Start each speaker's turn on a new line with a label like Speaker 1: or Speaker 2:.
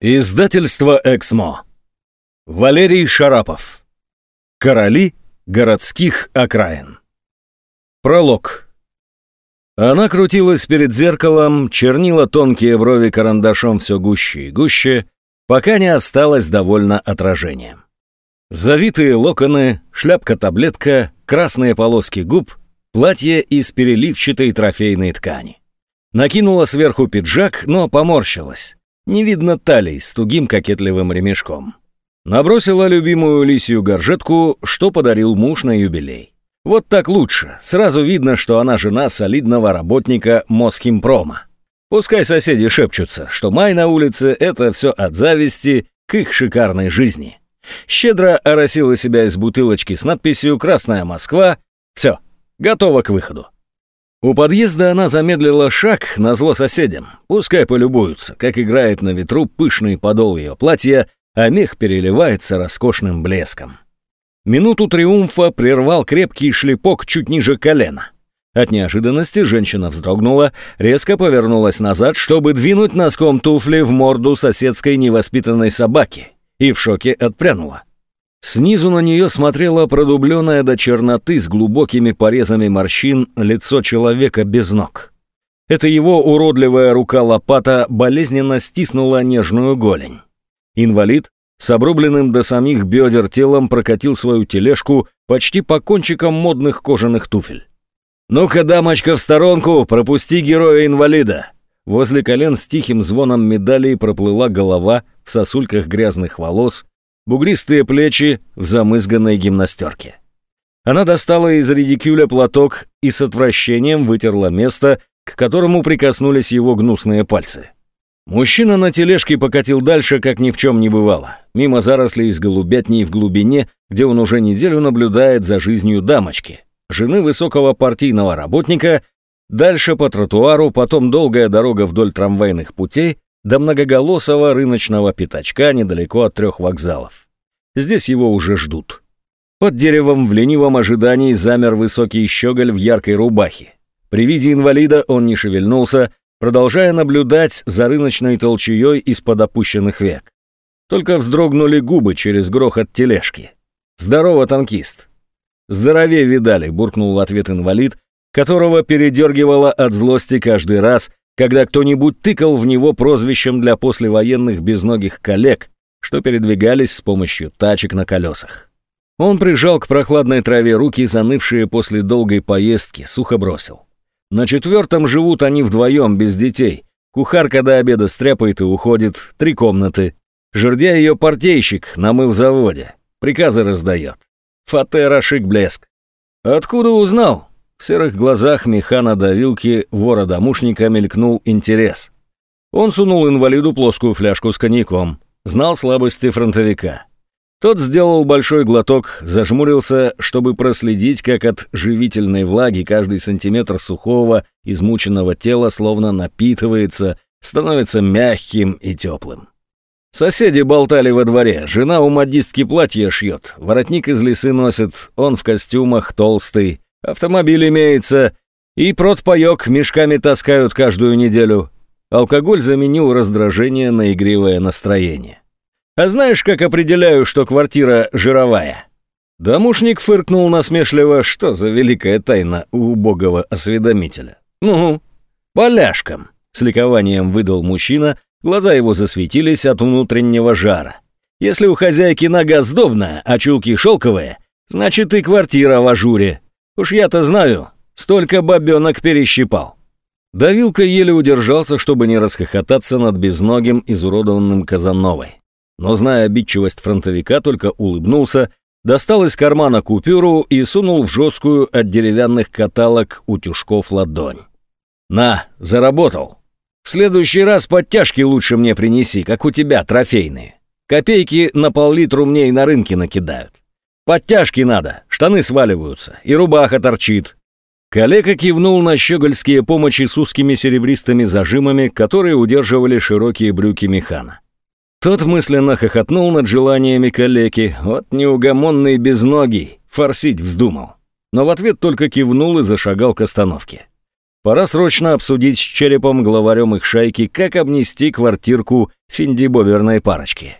Speaker 1: Издательство «Эксмо». Валерий Шарапов. Короли городских окраин. Пролог. Она крутилась перед зеркалом, чернила тонкие брови карандашом все гуще и гуще, пока не осталось довольно отражением. Завитые локоны, шляпка-таблетка, красные полоски губ, платье из переливчатой трофейной ткани. Накинула сверху пиджак, но поморщилась. Не видно талий с тугим кокетливым ремешком. Набросила любимую лисью горжетку, что подарил муж на юбилей. Вот так лучше. Сразу видно, что она жена солидного работника Москимпрома. Пускай соседи шепчутся, что май на улице – это все от зависти к их шикарной жизни. Щедро оросила себя из бутылочки с надписью «Красная Москва». Все, готова к выходу. У подъезда она замедлила шаг на зло соседям. Пускай полюбуются, как играет на ветру пышный подол ее платья, а мех переливается роскошным блеском. Минуту триумфа прервал крепкий шлепок чуть ниже колена. От неожиданности женщина вздрогнула, резко повернулась назад, чтобы двинуть носком туфли в морду соседской невоспитанной собаки, и в шоке отпрянула. Снизу на нее смотрело продубленное до черноты с глубокими порезами морщин лицо человека без ног. Это его уродливая рука-лопата болезненно стиснула нежную голень. Инвалид с обрубленным до самих бедер телом прокатил свою тележку почти по кончикам модных кожаных туфель. «Ну-ка, дамочка, в сторонку, пропусти героя-инвалида!» Возле колен с тихим звоном медалей проплыла голова в сосульках грязных волос, бугристые плечи в замызганной гимнастерке. Она достала из редикюля платок и с отвращением вытерла место, к которому прикоснулись его гнусные пальцы. Мужчина на тележке покатил дальше, как ни в чем не бывало, мимо зарослей с голубятней в глубине, где он уже неделю наблюдает за жизнью дамочки, жены высокого партийного работника, дальше по тротуару, потом долгая дорога вдоль трамвайных путей, до многоголосого рыночного пятачка недалеко от трех вокзалов. Здесь его уже ждут. Под деревом в ленивом ожидании замер высокий щеголь в яркой рубахе. При виде инвалида он не шевельнулся, продолжая наблюдать за рыночной толчеей из-под опущенных век. Только вздрогнули губы через грохот тележки. «Здорово, танкист!» «Здоровее видали», — буркнул в ответ инвалид, которого передергивало от злости каждый раз, когда кто-нибудь тыкал в него прозвищем для послевоенных безногих коллег, что передвигались с помощью тачек на колесах. Он прижал к прохладной траве руки, занывшие после долгой поездки, сухо бросил. На четвертом живут они вдвоем, без детей. Кухарка до обеда стряпает и уходит, три комнаты. Жердя ее партейщик намыл заводе, приказы раздает. Фатер ошик блеск. «Откуда узнал?» В серых глазах механа давилки вора-домушника мелькнул интерес. Он сунул инвалиду плоскую фляжку с коньяком, знал слабости фронтовика. Тот сделал большой глоток, зажмурился, чтобы проследить, как от живительной влаги каждый сантиметр сухого, измученного тела словно напитывается, становится мягким и теплым. Соседи болтали во дворе, жена у модистки платье шьет, воротник из лесы носит, он в костюмах толстый, Автомобиль имеется, и протпоёк мешками таскают каждую неделю. Алкоголь заменил раздражение на игривое настроение. А знаешь, как определяю, что квартира жировая? Домушник фыркнул насмешливо, что за великая тайна у убогого осведомителя. Ну, поляшкам, с ликованием выдал мужчина, глаза его засветились от внутреннего жара. Если у хозяйки нога сдобная, а чулки шелковые, значит и квартира в ажуре, Уж я-то знаю, столько бабенок перещипал». Давилка еле удержался, чтобы не расхохотаться над безногим, изуродованным Казановой. Но, зная обидчивость фронтовика, только улыбнулся, достал из кармана купюру и сунул в жесткую от деревянных каталок утюжков ладонь. «На, заработал. В следующий раз подтяжки лучше мне принеси, как у тебя, трофейные. Копейки на пол-литру мне и на рынке накидают». Подтяжки надо, штаны сваливаются, и рубаха торчит». Калека кивнул на щегольские помощи с узкими серебристыми зажимами, которые удерживали широкие брюки механа. Тот мысленно хохотнул над желаниями калеки, вот неугомонный безногий, форсить вздумал. Но в ответ только кивнул и зашагал к остановке. Пора срочно обсудить с черепом главарем их шайки, как обнести квартирку финдибоверной парочки.